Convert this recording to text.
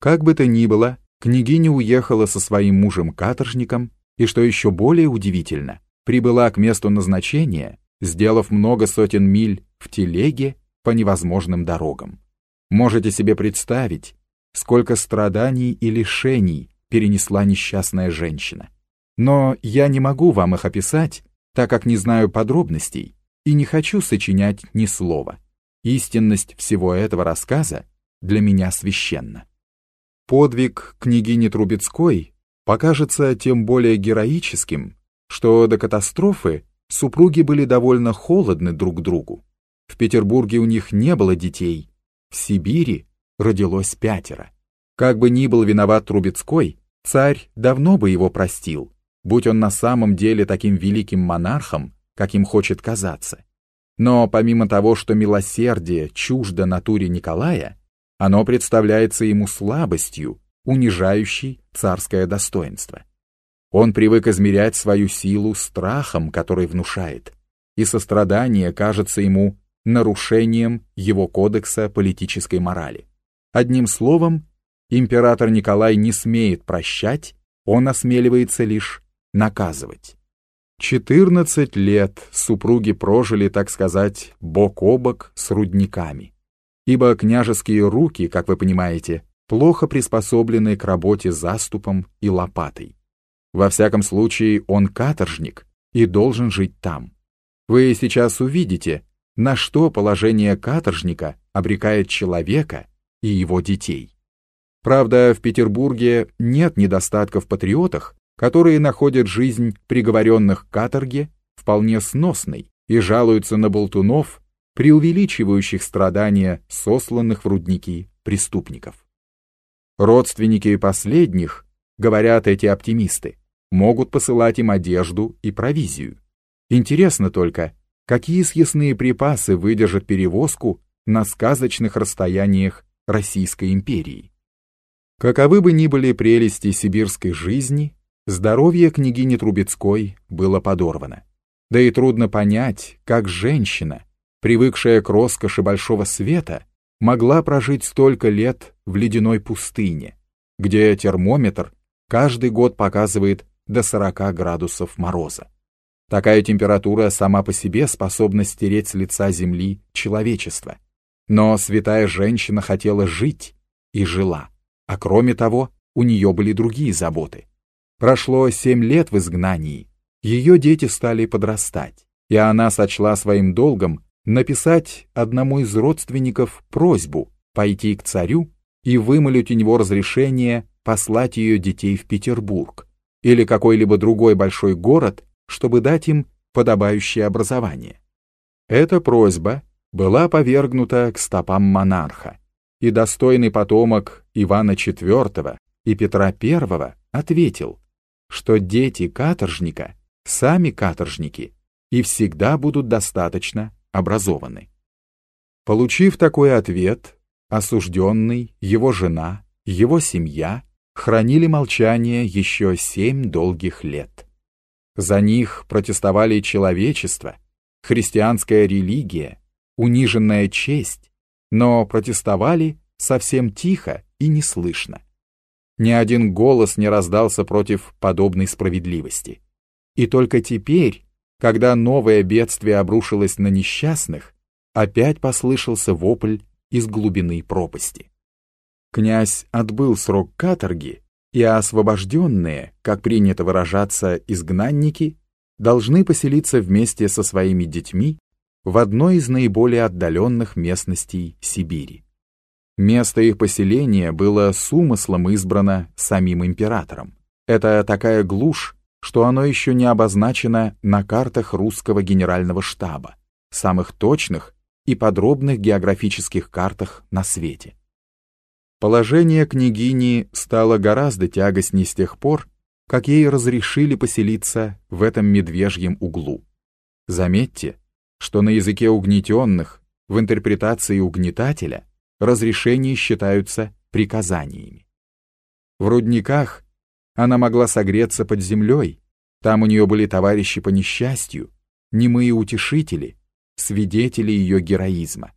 Как бы то ни было, княгиня уехала со своим мужем-каторжником, и, что еще более удивительно, прибыла к месту назначения, сделав много сотен миль в телеге по невозможным дорогам. Можете себе представить, сколько страданий и лишений перенесла несчастная женщина. Но я не могу вам их описать, так как не знаю подробностей и не хочу сочинять ни слова. Истинность всего этого рассказа для меня священна. Подвиг княгини Трубецкой покажется тем более героическим, что до катастрофы супруги были довольно холодны друг к другу. В Петербурге у них не было детей, в Сибири родилось пятеро. Как бы ни был виноват Трубецкой, царь давно бы его простил, будь он на самом деле таким великим монархом, каким хочет казаться. Но помимо того, что милосердие чуждо натуре Николая, оно представляется ему слабостью, унижающей царское достоинство. Он привык измерять свою силу страхом, который внушает, и сострадание кажется ему нарушением его кодекса политической морали. Одним словом, император Николай не смеет прощать, он осмеливается лишь наказывать. 14 лет супруги прожили, так сказать, бок о бок с рудниками, ибо княжеские руки, как вы понимаете, плохо приспособлены к работе заступом и лопатой. Во всяком случае, он каторжник и должен жить там. Вы сейчас увидите, на что положение каторжника обрекает человека и его детей. Правда, в Петербурге нет недостатков в патриотах, которые находят жизнь приговоренных к каторге вполне сносной и жалуются на болтунов, преувеличивающих страдания сосланных в рудники преступников. Родственники последних, говорят эти оптимисты, могут посылать им одежду и провизию. Интересно только, какие съестные припасы выдержат перевозку на сказочных расстояниях Российской империи. Каковы бы ни были прелести сибирской жизни, здоровье княгини Трубецкой было подорвано. Да и трудно понять, как женщина, привыкшая к роскоши большого света, могла прожить столько лет в ледяной пустыне, где термометр каждый год показывает до 40 градусов мороза. Такая температура сама по себе способна стереть с лица земли человечество. Но святая женщина хотела жить и жила. А кроме того, у нее были другие заботы. Прошло семь лет в изгнании, ее дети стали подрастать, и она сочла своим долгом написать одному из родственников просьбу пойти к царю и вымолить у него разрешение послать ее детей в Петербург, или какой-либо другой большой город, чтобы дать им подобающее образование. Эта просьба была повергнута к стопам монарха, и достойный потомок Ивана IV и Петра I ответил, что дети каторжника сами каторжники и всегда будут достаточно образованы. Получив такой ответ, осужденный, его жена, его семья хранили молчание еще семь долгих лет. За них протестовали человечество, христианская религия, униженная честь, но протестовали совсем тихо и неслышно. Ни один голос не раздался против подобной справедливости. И только теперь, когда новое бедствие обрушилось на несчастных, опять послышался вопль из глубины пропасти. Князь отбыл срок каторги, и освобожденные, как принято выражаться, изгнанники, должны поселиться вместе со своими детьми в одной из наиболее отдаленных местностей Сибири. Место их поселения было с умыслом избрано самим императором. Это такая глушь, что оно еще не обозначено на картах русского генерального штаба, самых точных и подробных географических картах на свете. Положение княгини стало гораздо тягостней с тех пор, как ей разрешили поселиться в этом медвежьем углу. Заметьте, что на языке угнетенных, в интерпретации угнетателя, разрешения считаются приказаниями. В рудниках она могла согреться под землей, там у нее были товарищи по несчастью, немые утешители, свидетели ее героизма.